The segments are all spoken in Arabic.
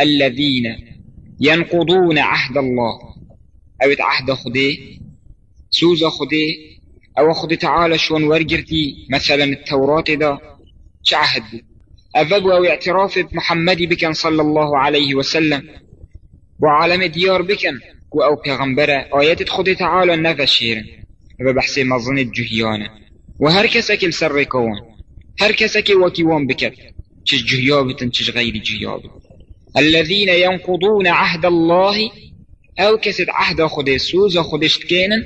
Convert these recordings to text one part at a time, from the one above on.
الذين ينقضون عهد الله. أو عهد خده سوزا خده أو خده تعالى شون ورقرتي مثلا التوراة ده شعهد أفقوا اعتراف محمد بكن صلى الله عليه وسلم وعالم ديار بكن أو پیغمبره آيات خده تعالى نفشيرن ببحثي مظن الجهيانة وهر كسك السر كون هر كسك وكيوان بكت چش جهيابتن چش جهيابت الذين ينقضون عهد الله أو كسد عهد خده سوز خدش تكينن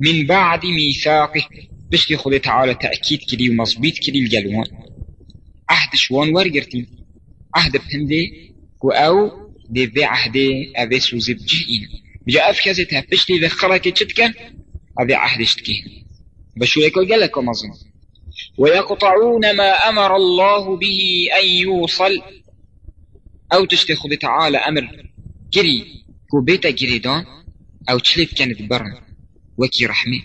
من بعد ميثاقه. بشتي خده تعالى تأكيد كدي ومصبيت كدي الجلوان. عهد شوان ورقرتين عهد بهندي أو دي ذي عهدي أذي سوزي بجهين. بجا أفكازتها بشتي ذي خلقي تشتكن أذي عهد اشتكين. بشو يكو قالكم أظن ويقطعون ما أمر الله به أن يوصل. أو تشتي خذ تعالى أمر جري كو بيتا جريدان أو تشلف كانت برن. وكي رحمه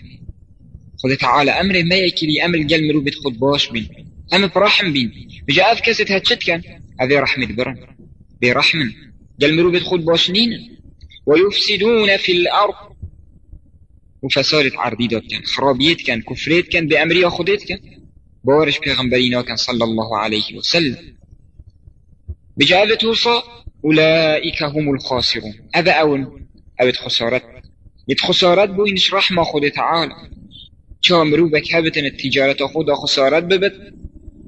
خذ تعالى أمر ما يكري أمر قال مرو بتخذ باش بين أمر برحم بين بجاء أفكست هاتشت كان هذه رحمة برن. برحم قال مرو بتخذ باش نين ويفسدون في الأرض. وفسادت عرضيدات كان خرابيت كان كفريت كان بأمريا خديت كان بورش پیغمبرینا كان صلى الله عليه وسلم بجابة توصى أولئك هم الخاسرون. أبا أول أبد خسارت. يد خسارت بو إنش رحمة خود تعالى. شو مروبك هبتن التجارة خود خسارت ببت.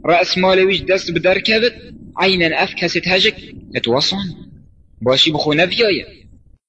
رأس مال ويش دست بدر كبت عينا أفكست هجك اتوصن باشي بخو نفيايا